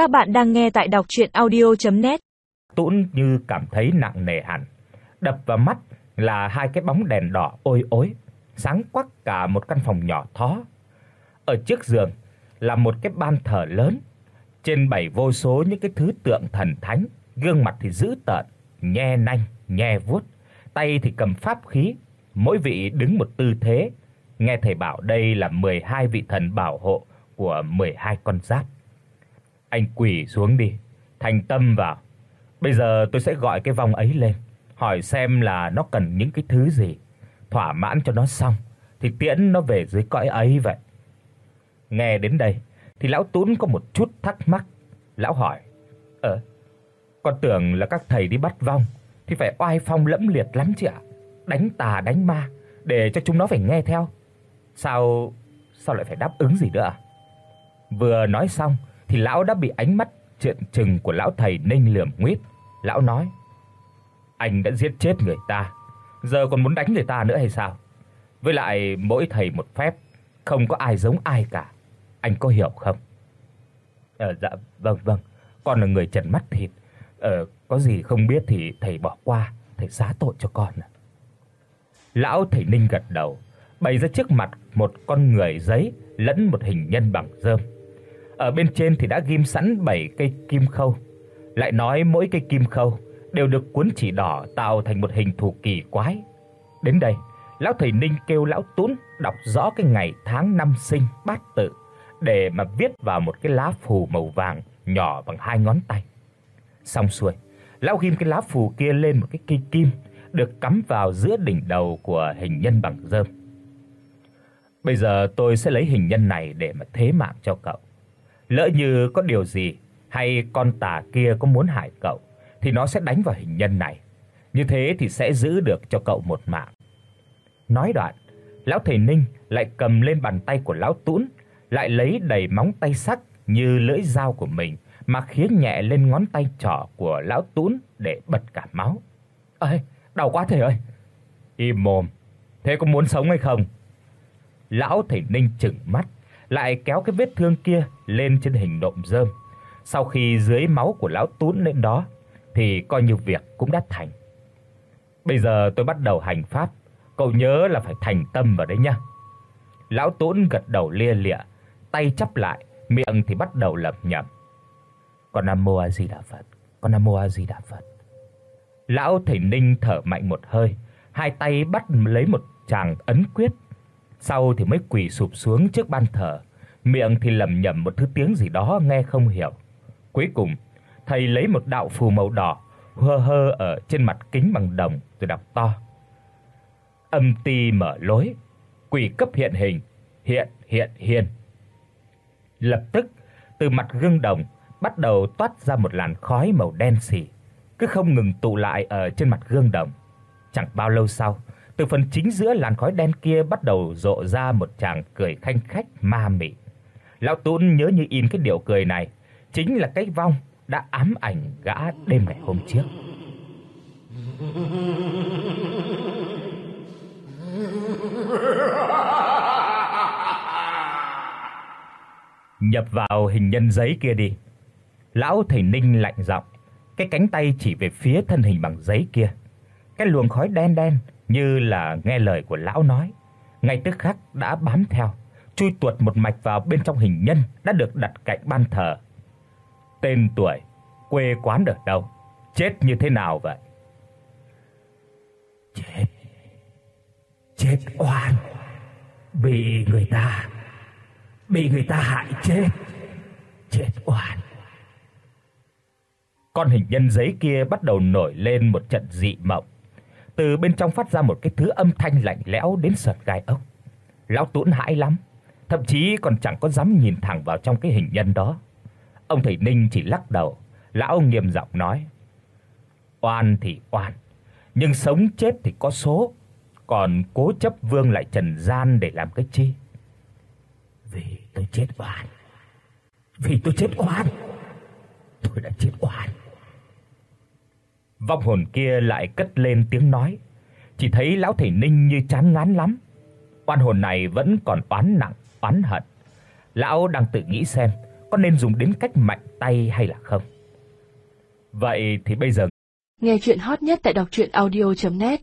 Các bạn đang nghe tại đọc audio net Tũn như cảm thấy nặng nề hẳn, đập vào mắt là hai cái bóng đèn đỏ ôi ối, sáng quắc cả một căn phòng nhỏ thó. Ở trước giường là một cái ban thờ lớn, trên bày vô số những cái thứ tượng thần thánh, gương mặt thì dữ tợn, nhe nanh, nhe vuốt, tay thì cầm pháp khí, mỗi vị đứng một tư thế. Nghe thầy bảo đây là 12 vị thần bảo hộ của 12 con giáp. Anh quỳ xuống đi, thành tâm vào. Bây giờ tôi sẽ gọi cái vòng ấy lên, hỏi xem là nó cần những cái thứ gì, thỏa mãn cho nó xong thì tiễn nó về dưới cõi ấy vậy. Nghe đến đây thì lão Tún có một chút thắc mắc, lão hỏi: "Ờ, con tưởng là các thầy đi bắt vong thì phải oai phong lẫm liệt lắm chứ ạ? Đánh tà đánh ma để cho chúng nó phải nghe theo. Sao sao lại phải đáp ứng gì nữa à?" Vừa nói xong thì lão đã bị ánh mắt trợn trừng của lão thầy Ninh lườm nguyết. Lão nói: "Anh đã giết chết người ta, giờ còn muốn đánh người ta nữa hay sao? Với lại mỗi thầy một phép, không có ai giống ai cả. Anh có hiểu không?" "Ờ dạ vâng vâng, con là người trần mắt thịt, ờ có gì không biết thì thầy bỏ qua, thầy xá tội cho con ạ." Lão thầy Ninh gật đầu, bày ra trước mặt một con người giấy lẫn một hình nhân bằng rơm. Ở bên trên thì đã ghim sẵn 7 cây kim khâu. Lại nói mỗi cây kim khâu đều được cuốn chỉ đỏ tạo thành một hình thù kỳ quái. Đến đây, lão thầy Ninh kêu lão Tún đọc rõ cái ngày tháng năm sinh bát tự để mà viết vào một cái lá phù màu vàng nhỏ bằng hai ngón tay. Xong xuôi, lão ghim cái lá phù kia lên một cái cây kim được cắm vào giữa đỉnh đầu của hình nhân bằng rơm. Bây giờ tôi sẽ lấy hình nhân này để mà thế mạng cho cậu. Lỡ như có điều gì hay con tà kia có muốn hại cậu thì nó sẽ đánh vào hình nhân này. Như thế thì sẽ giữ được cho cậu một mạng. Nói đoạn, lão thầy Ninh lại cầm lên bàn tay của lão Tún, lại lấy đầy móng tay sắc như lưỡi dao của mình mà khía nhẹ lên ngón tay trỏ của lão Tún để bật cả máu. "Ơi, đau quá thầy ơi." "Im mồm. Thế có muốn sống hay không?" Lão thầy Ninh trừng mắt, lại kéo cái vết thương kia lên trên hình nộm rơm. Sau khi dưới máu của lão Tún lên đó thì coi như việc cũng đã thành. Bây giờ tôi bắt đầu hành pháp, cậu nhớ là phải thành tâm vào đấy nhá. Lão Tún gật đầu lia lịa, tay chắp lại, miệng thì bắt đầu lẩm nhẩm. Con Nam Mô A Di Đà Phật, con Nam Mô A Di Đà Phật. Lão thầy Ninh thở mạnh một hơi, hai tay bắt lấy một tràng ấn quyết sau thì mới quỳ sụp xuống trước ban thờ, miệng thì lẩm nhẩm một thứ tiếng gì đó nghe không hiểu. Cuối cùng, thầy lấy một đạo phù màu đỏ hơ hơ ở trên mặt kính bằng đồng rồi đọc to. Âm ti mở lối, quỷ cấp hiện hình, hiện hiện hiện. Lập tức, từ mặt gương đồng bắt đầu toát ra một làn khói màu đen sì, cứ không ngừng tụ lại ở trên mặt gương đồng. Chẳng bao lâu sau, từ phần chính giữa làn khói đen kia bắt đầu rộ ra một tràng cười khanh khách ma mị. Lão Tún nhớ như in cái điệu cười này, chính là cái vong đã ám ảnh gã đêm ngày hôm trước. Nhập vào hình nhân giấy kia đi. Lão thầy Ninh lạnh giọng, cái cánh tay chỉ về phía thân hình bằng giấy kia. Cái luồng khói đen đen như là nghe lời của lão nói, ngay tức khắc đã bám theo, chui tuột một mạch vào bên trong hình nhân đã được đặt cạnh ban thờ. Tên tuổi, quê quán ở đâu, chết như thế nào vậy? Chết. Chết oan. Bị người ta bị người ta hại chết. Chết oan. Con hình nhân giấy kia bắt đầu nổi lên một trận dị mộng từ bên trong phát ra một cái thứ âm thanh lạnh lẽo đến sợt gai ốc. Lão tuấn hãi lắm, thậm chí còn chẳng có dám nhìn thẳng vào trong cái hình nhân đó. Ông thầy Ninh chỉ lắc đầu, lão nghiêm giọng nói: "Oan thì oan, nhưng sống chết thì có số, còn cố chấp vương lại trần gian để làm cái chi?" Vì tôi chết oan. Vì tôi chết oan. Tôi đã chết oan. Vong hồn kia lại cất lên tiếng nói, chỉ thấy lão thầy Ninh như chán ngán lắm. Oan hồn này vẫn còn oán nặng, oán hận. Lão đang tự nghĩ xem có nên dùng đến cách mạnh tay hay là không. Vậy thì bây giờ Nghe truyện hot nhất tại doctruyenaudio.net